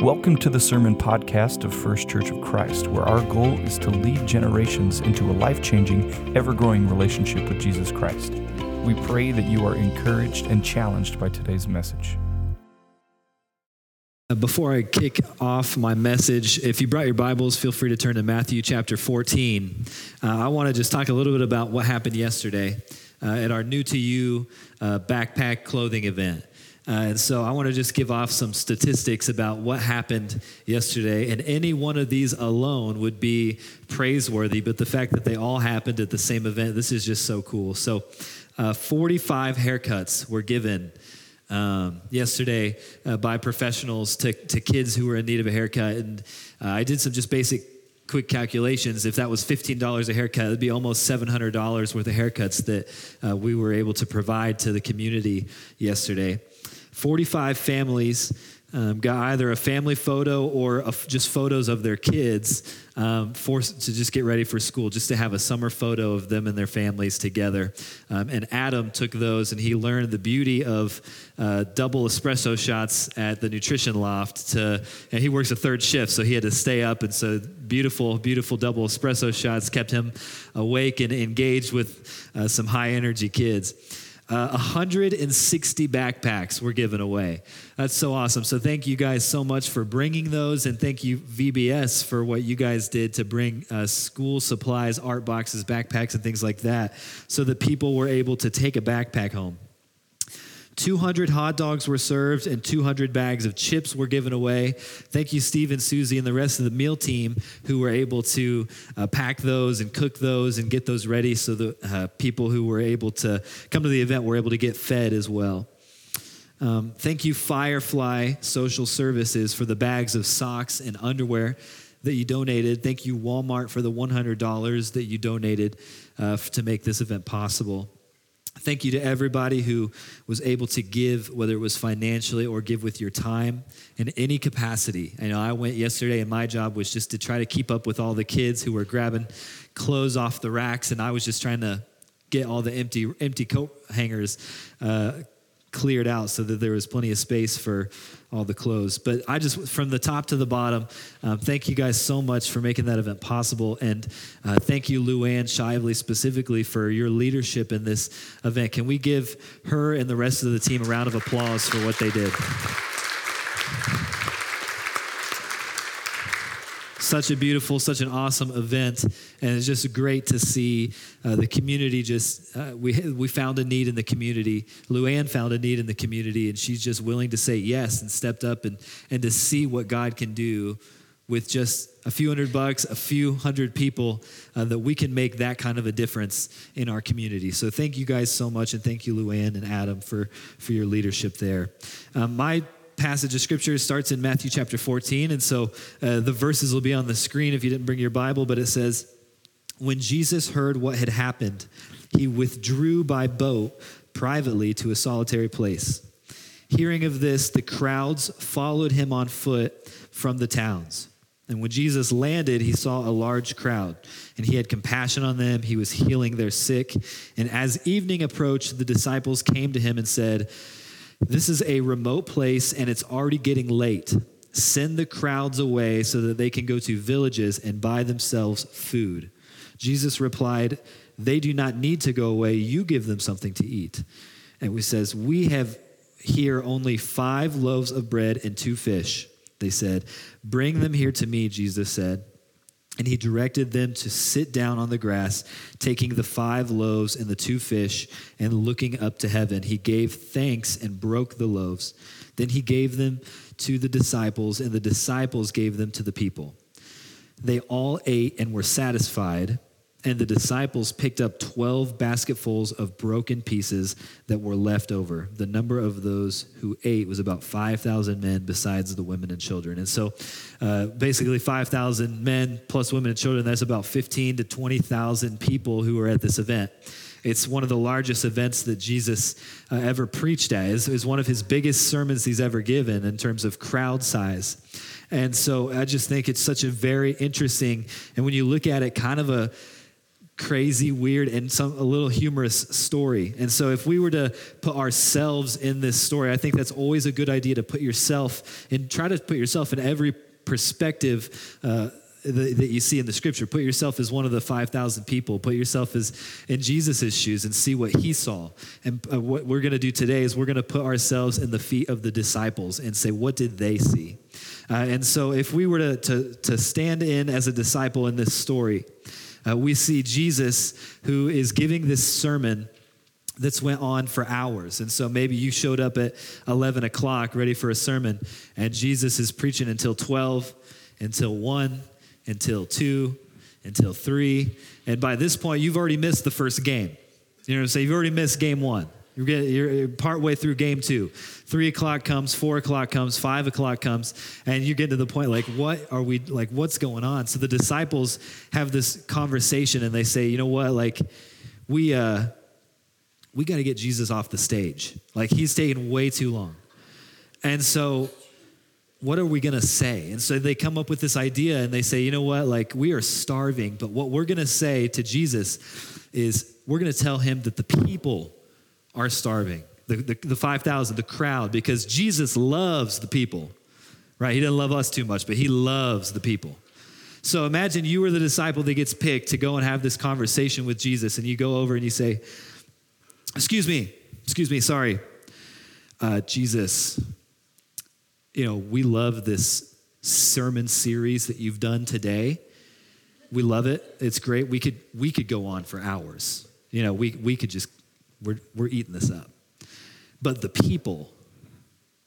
Welcome to the Sermon Podcast of First Church of Christ, where our goal is to lead generations into a life changing, ever growing relationship with Jesus Christ. We pray that you are encouraged and challenged by today's message. Uh, Before I kick off my message, if you brought your Bibles, feel free to turn to Matthew chapter 14. Uh, I want to just talk a little bit about what happened yesterday uh, at our New to You uh, backpack clothing event. Uh, and so I want to just give off some statistics about what happened yesterday. And any one of these alone would be praiseworthy, but the fact that they all happened at the same event, this is just so cool. So, uh, 45 haircuts were given um, yesterday uh, by professionals to, to kids who were in need of a haircut. And uh, I did some just basic quick calculations. If that was $15 a haircut, it'd be almost $700 worth of haircuts that uh, we were able to provide to the community yesterday. 45 families um, got either a family photo or just photos of their kids um, for, to just get ready for school, just to have a summer photo of them and their families together. Um, and Adam took those and he learned the beauty of uh, double espresso shots at the nutrition loft. To, and he works a third shift, so he had to stay up. And so beautiful, beautiful double espresso shots kept him awake and engaged with uh, some high energy kids. Uh, 160 backpacks were given away. That's so awesome. So, thank you guys so much for bringing those, and thank you, VBS, for what you guys did to bring uh, school supplies, art boxes, backpacks, and things like that so that people were able to take a backpack home. 200 hot dogs were served and 200 bags of chips were given away. Thank you, Steve and Susie, and the rest of the meal team who were able to uh, pack those and cook those and get those ready so the uh, people who were able to come to the event were able to get fed as well. Um, thank you, Firefly Social Services, for the bags of socks and underwear that you donated. Thank you, Walmart, for the $100 that you donated uh, to make this event possible. Thank you to everybody who was able to give, whether it was financially or give with your time in any capacity. I know I went yesterday, and my job was just to try to keep up with all the kids who were grabbing clothes off the racks, and I was just trying to get all the empty empty coat hangers uh, cleared out so that there was plenty of space for all the clothes. But I just, from the top to the bottom, um, thank you guys so much for making that event possible. And uh, thank you, Luann Shively, specifically for your leadership in this event. Can we give her and the rest of the team a round of applause for what they did? Such a beautiful, such an awesome event, and it's just great to see uh, the community. Just uh, we we found a need in the community. Luann found a need in the community, and she's just willing to say yes and stepped up and and to see what God can do with just a few hundred bucks, a few hundred people, uh, that we can make that kind of a difference in our community. So thank you guys so much, and thank you, Luann and Adam, for for your leadership there. Um, my passage of scripture starts in Matthew chapter 14. And so uh, the verses will be on the screen if you didn't bring your Bible, but it says, When Jesus heard what had happened, he withdrew by boat privately to a solitary place. Hearing of this, the crowds followed him on foot from the towns. And when Jesus landed, he saw a large crowd, and he had compassion on them. He was healing their sick. And as evening approached, the disciples came to him and said, this is a remote place and it's already getting late. Send the crowds away so that they can go to villages and buy themselves food. Jesus replied, They do not need to go away. You give them something to eat. And he says, We have here only five loaves of bread and two fish. They said, Bring them here to me, Jesus said. And he directed them to sit down on the grass, taking the five loaves and the two fish, and looking up to heaven. He gave thanks and broke the loaves. Then he gave them to the disciples, and the disciples gave them to the people. They all ate and were satisfied. And the disciples picked up 12 basketfuls of broken pieces that were left over. The number of those who ate was about 5,000 men, besides the women and children. And so, uh, basically, 5,000 men plus women and children, that's about 15 to 20,000 people who were at this event. It's one of the largest events that Jesus uh, ever preached at. It's, it's one of his biggest sermons he's ever given in terms of crowd size. And so I just think it's such a very interesting, and when you look at it, kind of a crazy, weird, and some a little humorous story. And so, if we were to put ourselves in this story, I think that's always a good idea to put yourself and try to put yourself in every perspective. Uh, that you see in the scripture. Put yourself as one of the 5,000 people. Put yourself as in Jesus' shoes and see what he saw. And uh, what we're going to do today is we're going to put ourselves in the feet of the disciples and say, what did they see? Uh, and so if we were to, to, to stand in as a disciple in this story, uh, we see Jesus who is giving this sermon that's went on for hours. And so maybe you showed up at 11 o'clock ready for a sermon, and Jesus is preaching until 12, until 1, until 2, until 3. And by this point, you've already missed the first game. You know what I'm saying? You've already missed game one. You're, getting, you're partway through game two. Three o'clock comes, four o'clock comes, five o'clock comes, and you get to the point like, what are we, like, what's going on? So the disciples have this conversation and they say, you know what, like, we, uh, we got to get Jesus off the stage. Like, he's taking way too long. And so what are we going to say? And so they come up with this idea and they say, you know what, like we are starving, but what we're going to say to Jesus is we're going to tell him that the people are starving, the, the, the 5,000, the crowd, because Jesus loves the people, right? He doesn't love us too much, but he loves the people. So imagine you were the disciple that gets picked to go and have this conversation with Jesus, and you go over and you say, Excuse me, excuse me, sorry. Uh, Jesus, you know, we love this sermon series that you've done today. We love it. It's great. We could we could go on for hours. You know, we we could just we're we're eating this up. But the people,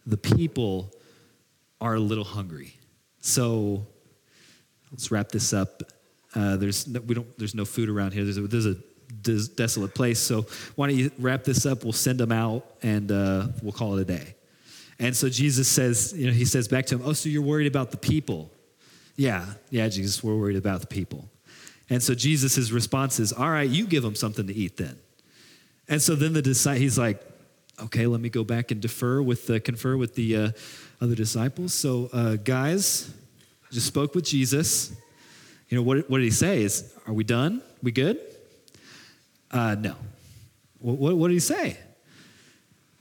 the people are a little hungry. So let's wrap this up. Uh, there's no, we don't there's no food around here. There's a, there's a des- desolate place. So why don't you wrap this up? We'll send them out and uh, we'll call it a day. And so Jesus says, you know, he says back to him, Oh, so you're worried about the people? Yeah, yeah, Jesus, we're worried about the people. And so Jesus' response is, All right, you give them something to eat then. And so then the disciple, he's like, Okay, let me go back and defer with the, confer with the uh, other disciples. So, uh, guys, just spoke with Jesus. You know, what, what did he say? Is, Are we done? We good? Uh, no. What, what, what did he say?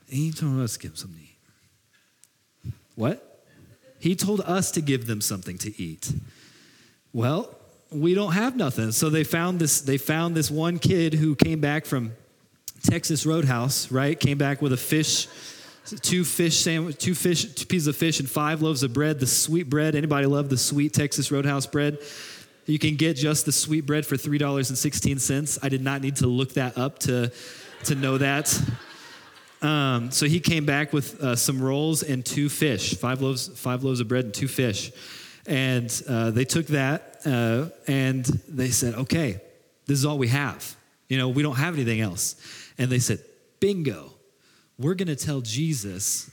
He told us to give them something to eat. What? He told us to give them something to eat. Well, we don't have nothing. So they found this they found this one kid who came back from Texas Roadhouse, right? Came back with a fish two fish sandwich, two fish, two pieces of fish, and five loaves of bread. The sweet bread. Anybody love the sweet Texas Roadhouse bread? You can get just the sweet bread for three dollars and sixteen cents. I did not need to look that up to to know that. Um, so he came back with uh, some rolls and two fish, five loaves, five loaves of bread and two fish. And uh, they took that uh, and they said, okay, this is all we have. You know, we don't have anything else. And they said, bingo, we're going to tell Jesus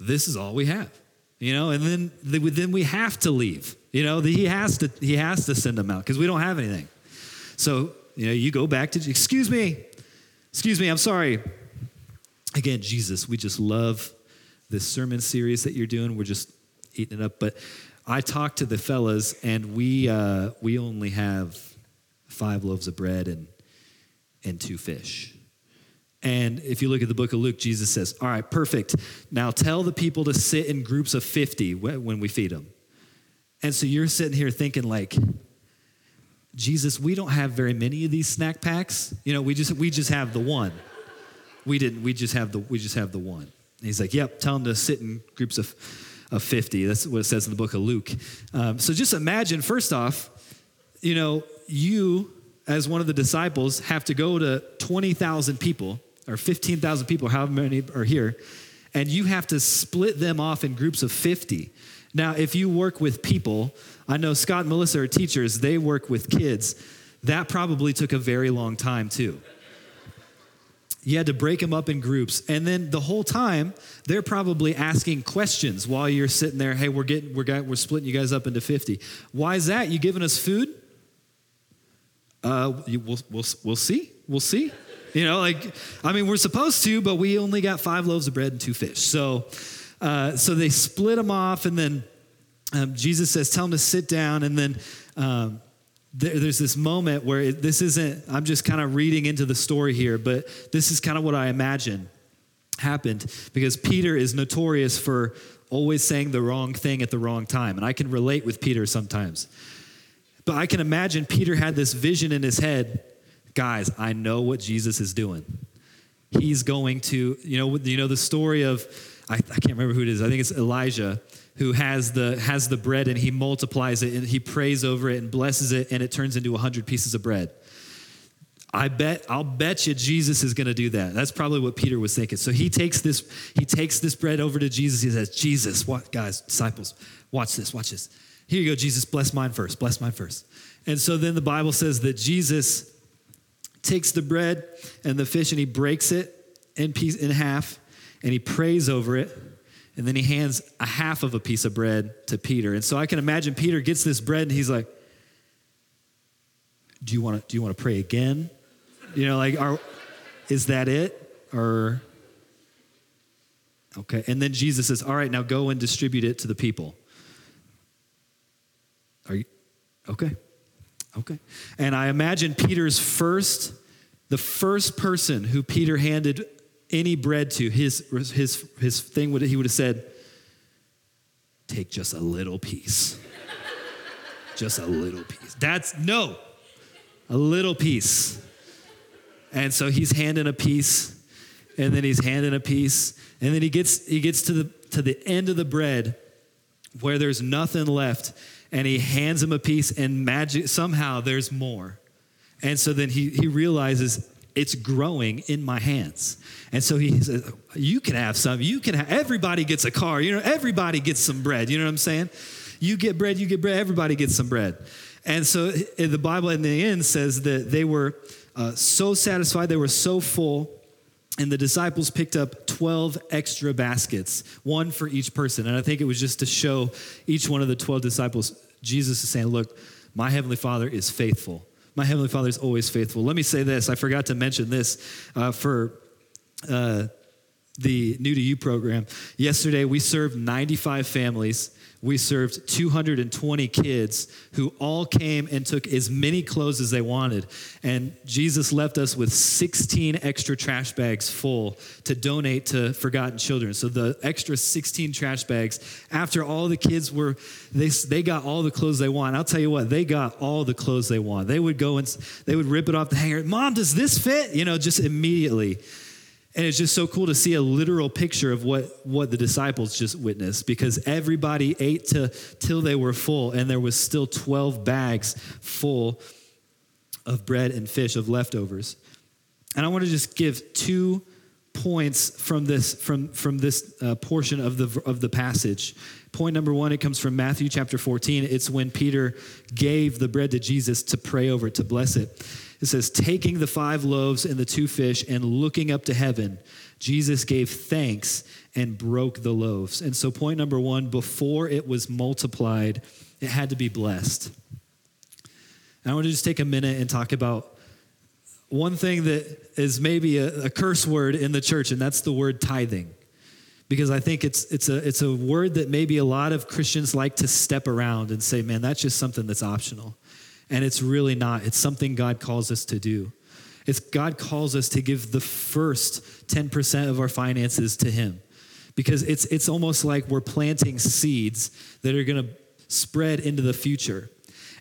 this is all we have. You know, and then, then we have to leave. You know, he has to, he has to send them out because we don't have anything. So, you know, you go back to, excuse me, excuse me, I'm sorry again, Jesus, we just love this sermon series that you're doing. We're just eating it up. But I talked to the fellas, and we uh, we only have five loaves of bread and and two fish. And if you look at the book of Luke, Jesus says, "All right, perfect. Now tell the people to sit in groups of fifty when we feed them." And so you're sitting here thinking like. Jesus, we don't have very many of these snack packs. You know, we just we just have the one we didn't. We just have the we just have the one. And he's like, yep. Tell them to sit in groups of of fifty. That's what it says in the book of Luke. Um, so just imagine. First off, you know, you as one of the disciples have to go to twenty thousand people or fifteen thousand people, however many are here, and you have to split them off in groups of fifty. Now, if you work with people, I know Scott and Melissa are teachers. They work with kids. That probably took a very long time too. You had to break them up in groups. And then the whole time, they're probably asking questions while you're sitting there. Hey, we're getting, we're, we're splitting you guys up into 50. Why is that? You giving us food? Uh, you, we'll, we'll, we'll see. We'll see. You know, like, I mean, we're supposed to, but we only got five loaves of bread and two fish. So, uh, so they split them off, and then um, Jesus says, Tell them to sit down. And then um, there, there's this moment where it, this isn't, I'm just kind of reading into the story here, but this is kind of what I imagine happened because Peter is notorious for always saying the wrong thing at the wrong time. And I can relate with Peter sometimes. But I can imagine Peter had this vision in his head guys, I know what Jesus is doing. He's going to, you know, you know the story of, I, I can't remember who it is, I think it's Elijah who has the has the bread and he multiplies it and he prays over it and blesses it and it turns into 100 pieces of bread. I bet i'll bet you jesus is going to do that. That's probably what peter was thinking. So he takes this he takes this bread over to jesus. He says jesus what guys disciples watch this watch this. Here you go jesus bless mine first bless mine first. And so then the bible says that jesus takes the bread and the fish and he breaks it in piece in half and he prays over it and then he hands a half of a piece of bread to Peter. And so I can imagine Peter gets this bread and he's like, Do you want to, do you want to pray again? You know, like, are, is that it? Or, okay. And then Jesus says, All right, now go and distribute it to the people. Are you, okay. Okay. And I imagine Peter's first, the first person who Peter handed any bread to, his, his, his thing would, he would have said, take just a little piece. just a little piece. That's no, a little piece. And so he's handing a piece, and then he's handing a piece, and then he gets he gets to the to the end of the bread where there's nothing left, and he hands him a piece, and magic somehow there's more. And so then he he realizes it's growing in my hands. And so he says, You can have some. You can have, everybody gets a car. You know, everybody gets some bread. You know what I'm saying? You get bread, you get bread, everybody gets some bread. And so the Bible in the end says that they were uh, so satisfied, they were so full, and the disciples picked up 12 extra baskets, one for each person. And I think it was just to show each one of the 12 disciples, Jesus is saying, Look, my heavenly Father is faithful my Heavenly Father is always faithful. Let me say this I forgot to mention this uh, for. Uh, the New to You program. Yesterday, we served 95 families we served 220 kids who all came and took as many clothes as they wanted. And Jesus left us with 16 extra trash bags full to donate to forgotten children. So the extra 16 trash bags, after all the kids were, they, they got all the clothes they want. I'll tell you what, they got all the clothes they want. They would go and they would rip it off the hanger. Mom, does this fit? You know, just immediately. And it's just so cool to see a literal picture of what, what the disciples just witnessed because everybody ate to, till they were full, and there was still 12 bags full of bread and fish of leftovers. And I want to just give two points from this from from this uh, portion of the of the passage. Point number one, it comes from Matthew chapter 14. It's when Peter gave the bread to Jesus to pray over to bless it. It says, taking the five loaves and the two fish and looking up to heaven, Jesus gave thanks and broke the loaves. And so, point number one, before it was multiplied, it had to be blessed. And I want to just take a minute and talk about one thing that is maybe a, a curse word in the church, and that's the word tithing because I think it's, it's, a, it's a word that maybe a lot of Christians like to step around and say, man, that's just something that's optional. And it's really not. It's something God calls us to do. It's God calls us to give the first 10% of our finances to Him. Because it's, it's almost like we're planting seeds that are going to spread into the future.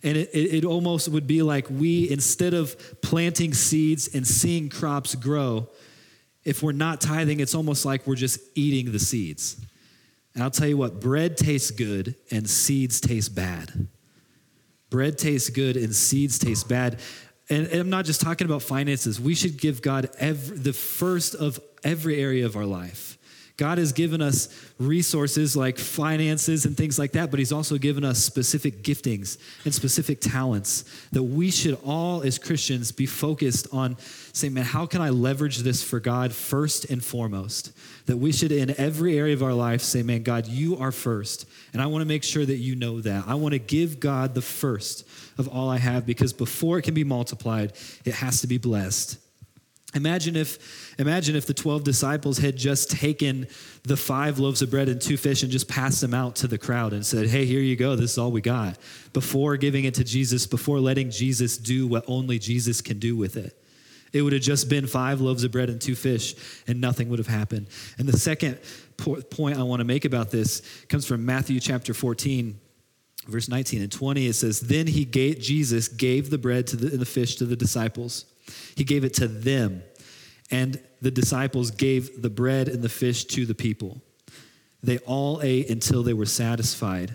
And it, it, it almost would be like we, instead of planting seeds and seeing crops grow, if we're not tithing, it's almost like we're just eating the seeds. And I'll tell you what, bread tastes good and seeds taste bad. Bread tastes good and seeds taste bad. And, and I'm not just talking about finances. We should give God every, the first of every area of our life. God has given us resources like finances and things like that, but He's also given us specific giftings and specific talents that we should all, as Christians, be focused on saying, man, how can I leverage this for God first and foremost? That we should, in every area of our life, say, man, God, you are first. And I want to make sure that you know that. I want to give God the first of all I have because before it can be multiplied, it has to be blessed. Imagine if, imagine if the 12 disciples had just taken the five loaves of bread and two fish and just passed them out to the crowd and said, Hey, here you go. This is all we got. Before giving it to Jesus, before letting Jesus do what only Jesus can do with it. It would have just been five loaves of bread and two fish, and nothing would have happened. And the second point I want to make about this comes from Matthew chapter 14, verse 19 and 20. It says, Then he gave, Jesus gave the bread to the, and the fish to the disciples. He gave it to them, and the disciples gave the bread and the fish to the people. They all ate until they were satisfied.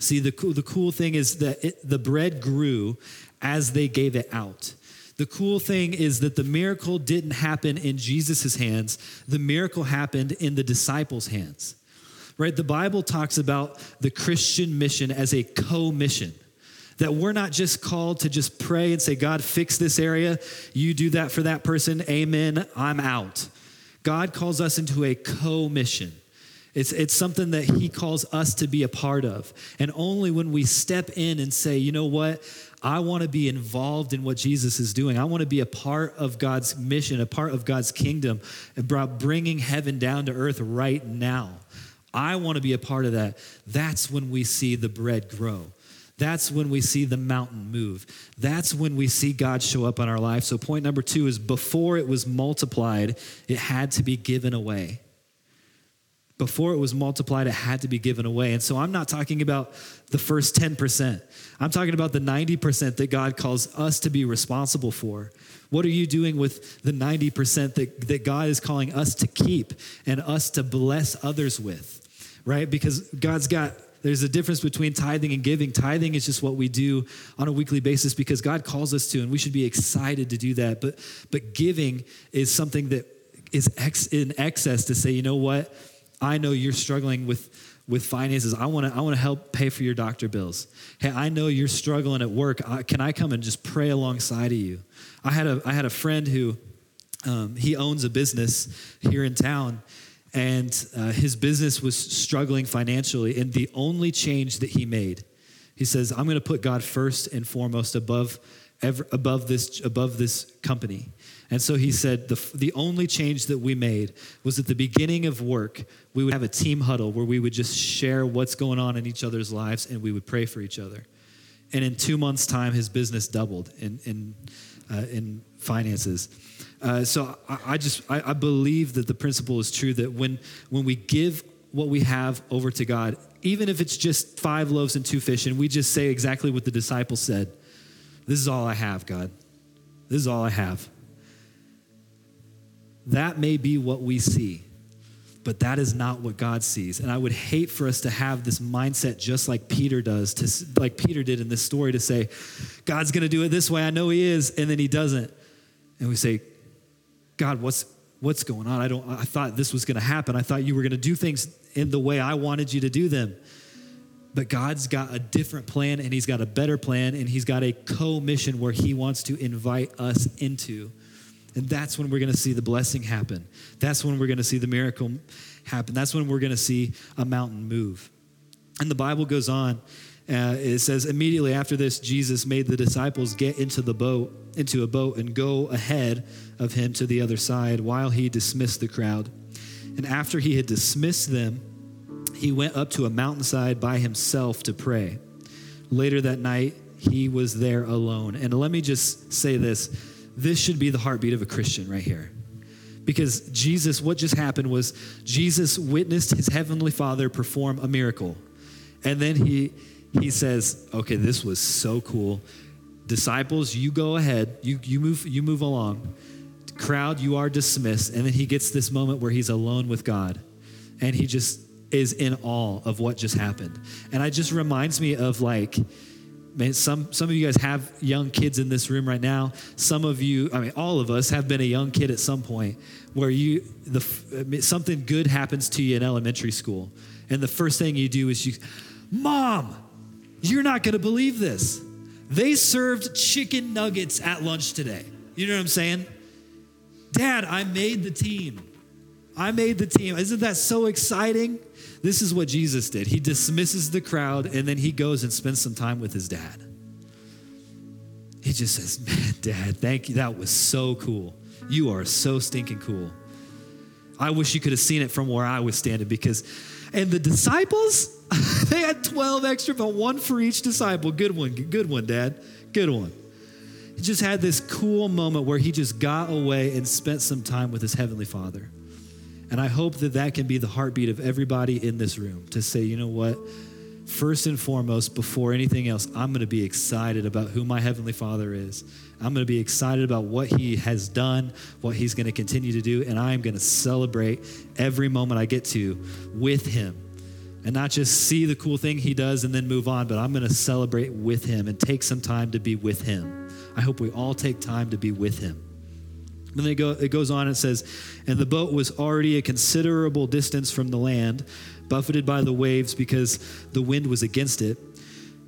See, the cool, the cool thing is that it, the bread grew as they gave it out. The cool thing is that the miracle didn't happen in Jesus' hands, the miracle happened in the disciples' hands. Right? The Bible talks about the Christian mission as a co mission. That we're not just called to just pray and say, God, fix this area. You do that for that person. Amen. I'm out. God calls us into a co mission. It's, it's something that He calls us to be a part of. And only when we step in and say, you know what, I want to be involved in what Jesus is doing. I want to be a part of God's mission, a part of God's kingdom, about bringing heaven down to earth right now. I want to be a part of that. That's when we see the bread grow. That's when we see the mountain move. That's when we see God show up in our life. So, point number two is before it was multiplied, it had to be given away before it was multiplied, it had to be given away. And so I'm not talking about the first 10%. I'm talking about the 90% that God calls us to be responsible for. What are you doing with the 90% that, that God is calling us to keep and us to bless others with? Right? Because God's got there's a difference between tithing and giving. Tithing is just what we do on a weekly basis because God calls us to, and we should be excited to do that. But but giving is something that is ex, in excess to say, you know what? I know you're struggling with, with finances. I want to I want to help pay for your doctor bills. Hey, I know you're struggling at work. can I come and just pray alongside of you? I had a I had a friend who um, he owns a business here in town, and uh, his business was struggling financially. And the only change that he made, he says, "I'm going to put God first and foremost above ever, above this above this company." And so he said the, the only change that we made was at the beginning of work, we would have a team huddle where we would just share what's going on in each other's lives and we would pray for each other. And in two months' time, his business doubled in, in, uh, in finances. Uh, so I, I just I, I believe that the principle is true that when when we give what we have over to God, even if it's just five loaves and two fish, and we just say exactly what the disciples said, "This is all I have, God. This is all I have." That may be what we see, but that is not what God sees. And I would hate for us to have this mindset just like Peter does, to, like Peter did in this story, to say, God's going to do it this way. I know He is. And then He doesn't. And we say, God, what's, what's going on? I, don't, I thought this was going to happen. I thought you were going to do things in the way I wanted you to do them. But God's got a different plan and He's got a better plan and He's got a co mission where He wants to invite us into. And that's when we're going to see the blessing happen. That's when we're going to see the miracle happen. That's when we're going to see a mountain move. And the Bible goes on. Uh, it says immediately after this, Jesus made the disciples get into the boat, into a boat, and go ahead of him to the other side while he dismissed the crowd. And after he had dismissed them, he went up to a mountainside by himself to pray. Later that night, he was there alone. And let me just say this this should be the heartbeat of a Christian right here. Because Jesus, what just happened was Jesus witnessed his heavenly Father perform a miracle. And then he he says, "Okay, this was so cool. Disciples, you go ahead. You you move you move along. Crowd, you are dismissed." And then he gets this moment where he's alone with God. And he just is in awe of what just happened. And it just reminds me of like man, some, some of you guys have young kids in this room right now. Some of you, I mean, all of us have been a young kid at some point where you, the, something good happens to you in elementary school. And the first thing you do is you, Mom, you're not going to believe this. They served chicken nuggets at lunch today. You know what I'm saying? Dad, I made the team. I made the team. Isn't that so exciting? This is what Jesus did. He dismisses the crowd and then he goes and spends some time with his dad. he just says, Man, Dad, thank you. That was so cool. You are so stinking cool. I wish you could have seen it from where I was standing because, and the disciples, they had 12 extra, but one for each disciple. Good one, good one, Dad. Good one. He just had this cool moment where he just got away and spent some time with his Heavenly Father. And I hope that that can be the heartbeat of everybody in this room to say, you know what? First and foremost, before anything else, I'm going to be excited about who my Heavenly Father is. I'm going to be excited about what He has done, what He's going to continue to do, and I'm going to celebrate every moment I get to with Him. And not just see the cool thing He does and then move on, but I'm going to celebrate with Him and take some time to be with Him. I hope we all take time to be with Him. And then it, go, it goes on, it says, And the boat was already a considerable distance from the land, buffeted by the waves because the wind was against it.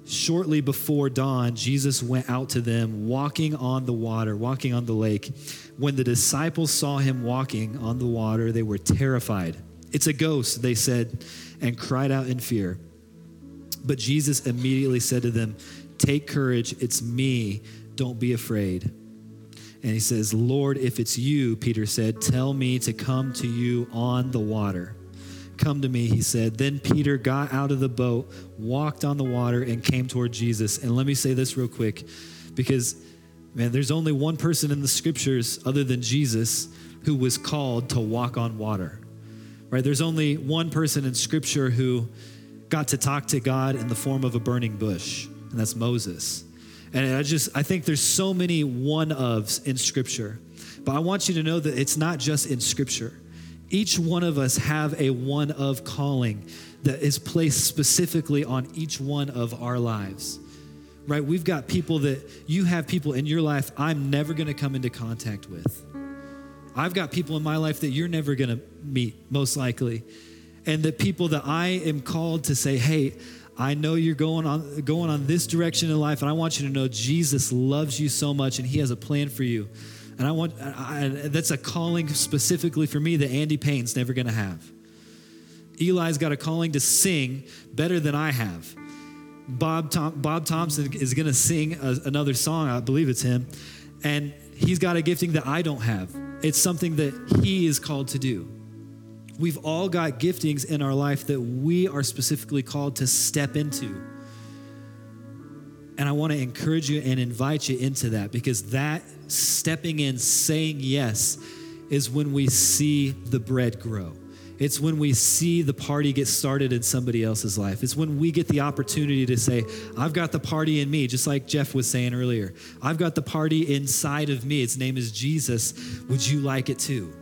Shortly before dawn, Jesus went out to them, walking on the water, walking on the lake. When the disciples saw him walking on the water, they were terrified. It's a ghost, they said, and cried out in fear. But Jesus immediately said to them, Take courage, it's me, don't be afraid. And he says, Lord, if it's you, Peter said, tell me to come to you on the water. Come to me, he said. Then Peter got out of the boat, walked on the water, and came toward Jesus. And let me say this real quick because, man, there's only one person in the scriptures other than Jesus who was called to walk on water, right? There's only one person in scripture who got to talk to God in the form of a burning bush, and that's Moses. And I just, I think there's so many one ofs in Scripture. But I want you to know that it's not just in Scripture. Each one of us have a one of calling that is placed specifically on each one of our lives. Right? We've got people that you have people in your life I'm never going to come into contact with. I've got people in my life that you're never going to meet, most likely. And the people that I am called to say, hey, I know you're going on going on this direction in life, and I want you to know Jesus loves you so much, and He has a plan for you. And I want I, that's a calling specifically for me that Andy Payne's never going to have. Eli's got a calling to sing better than I have. Bob Tom, Bob Thompson is going to sing a, another song. I believe it's him, and he's got a gifting that I don't have. It's something that he is called to do. We've all got giftings in our life that we are specifically called to step into. And I want to encourage you and invite you into that because that stepping in, saying yes, is when we see the bread grow. It's when we see the party get started in somebody else's life. It's when we get the opportunity to say, I've got the party in me, just like Jeff was saying earlier. I've got the party inside of me. Its name is Jesus. Would you like it too?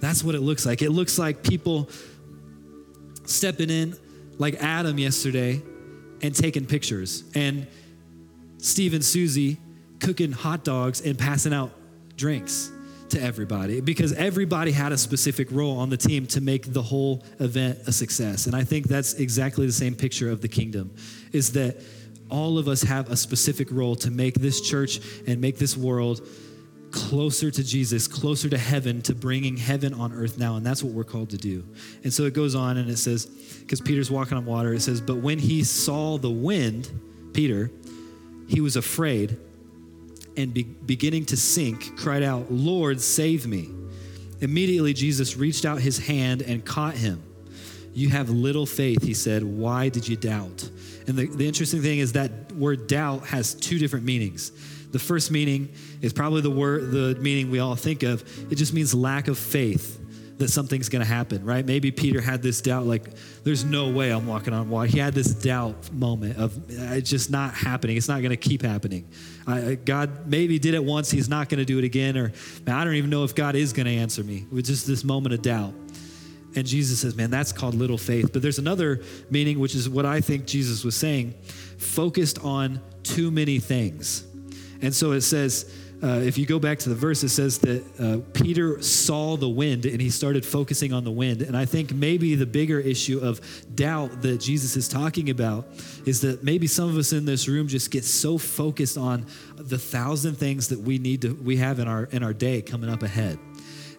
That's what it looks like. It looks like people stepping in, like Adam yesterday, and taking pictures, and Steve and Susie cooking hot dogs and passing out drinks to everybody because everybody had a specific role on the team to make the whole event a success. And I think that's exactly the same picture of the kingdom is that all of us have a specific role to make this church and make this world closer to Jesus, closer to heaven, to bringing heaven on earth now. And that's what we're called to do. And so it goes on and it says, because Peter's walking on water, it says, But when he saw the wind, Peter, he was afraid and be- beginning to sink, cried out, Lord, save me. Immediately, Jesus reached out his hand and caught him. You have little faith, he said. Why did you doubt? And the, the interesting thing is that word doubt has two different meanings. The first meaning is probably the word, the meaning we all think of. It just means lack of faith that something's going to happen, right? Maybe Peter had this doubt, like, there's no way I'm walking on water. He had this doubt moment of it's just not happening. It's not going to keep happening. I, God maybe did it once. He's not going to do it again. Or man, I don't even know if God is going to answer me. With just this moment of doubt. And Jesus says, man, that's called little faith. But there's another meaning, which is what I think Jesus was saying focused on too many things. And so it says, uh, if you go back to the verse, it says that uh, Peter saw the wind and he started focusing on the wind. And I think maybe the bigger issue of doubt that Jesus is talking about is that maybe some of us in this room just get so focused on the thousand things that we need to we have in our in our day coming up ahead.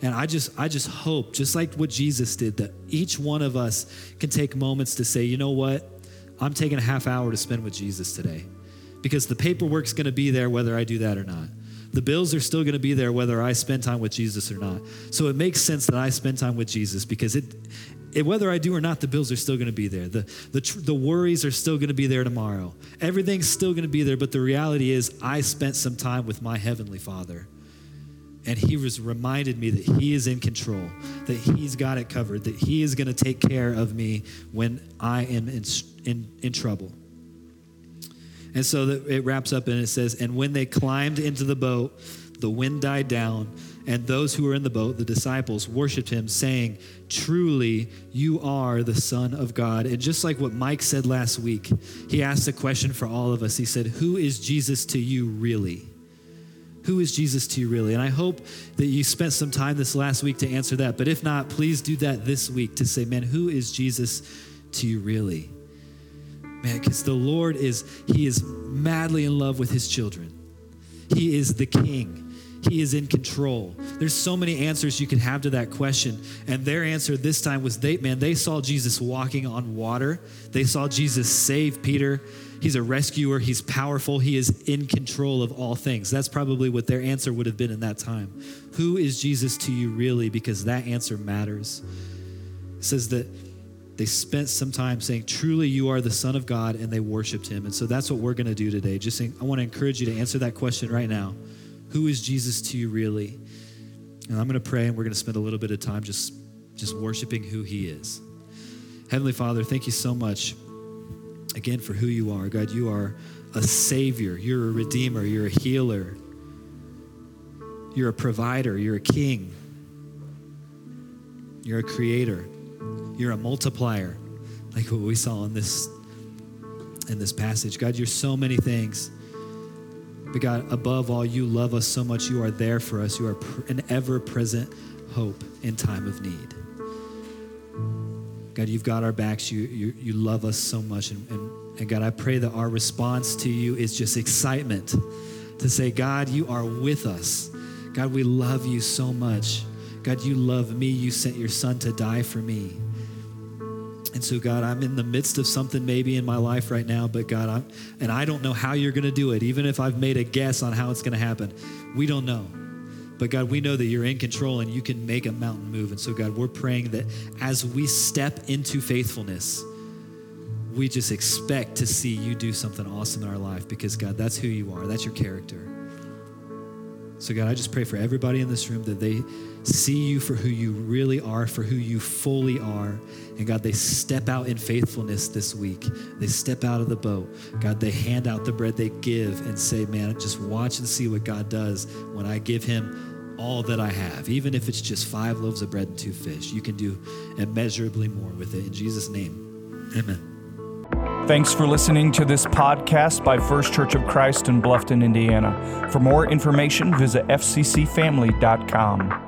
And I just I just hope, just like what Jesus did, that each one of us can take moments to say, you know what, I'm taking a half hour to spend with Jesus today because the paperwork's going to be there whether I do that or not. The bills are still going to be there whether I spend time with Jesus or not. So it makes sense that I spend time with Jesus because it, it whether I do or not, the bills are still going to be there. The, the, the worries are still going to be there tomorrow. Everything's still going to be there, but the reality is I spent some time with my Heavenly Father. And he was reminded me that he is in control, that he's got it covered, that he is going to take care of me when I am in, in, in trouble. And so it wraps up and it says, And when they climbed into the boat, the wind died down, and those who were in the boat, the disciples, worshiped him, saying, Truly, you are the Son of God. And just like what Mike said last week, he asked a question for all of us. He said, Who is Jesus to you really? Who is Jesus to you really? And I hope that you spent some time this last week to answer that. But if not, please do that this week to say, man, who is Jesus to you really? Man, because the Lord is, He is madly in love with His children. He is the King. He is in control. There's so many answers you can have to that question. And their answer this time was they, man, they saw Jesus walking on water. They saw Jesus save Peter. He's a rescuer. He's powerful. He is in control of all things. That's probably what their answer would have been in that time. Who is Jesus to you really? Because that answer matters. It says that they spent some time saying, Truly, you are the Son of God, and they worshiped him. And so that's what we're going to do today. Just saying, I want to encourage you to answer that question right now. Who is Jesus to you really? And I'm going to pray, and we're going to spend a little bit of time just, just worshiping who he is. Heavenly Father, thank you so much again for who you are. God, you are a savior, you're a redeemer, you're a healer, you're a provider, you're a king, you're a creator, you're a multiplier, like what we saw in this in this passage. God, you're so many things. But God, above all, you love us so much. You are there for us. You are an ever present hope in time of need. God, you've got our backs. You, you, you love us so much. And, and, and God, I pray that our response to you is just excitement to say, God, you are with us. God, we love you so much. God, you love me. You sent your son to die for me. And so, God, I'm in the midst of something maybe in my life right now, but God, I'm, and I don't know how you're going to do it, even if I've made a guess on how it's going to happen. We don't know. But God, we know that you're in control and you can make a mountain move. And so, God, we're praying that as we step into faithfulness, we just expect to see you do something awesome in our life because, God, that's who you are, that's your character. So, God, I just pray for everybody in this room that they see you for who you really are, for who you fully are. And God, they step out in faithfulness this week. They step out of the boat. God, they hand out the bread, they give and say, Man, just watch and see what God does when I give him all that I have. Even if it's just five loaves of bread and two fish, you can do immeasurably more with it. In Jesus' name, amen. Thanks for listening to this podcast by First Church of Christ in Bluffton, Indiana. For more information, visit fccfamily.com.